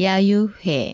야유회.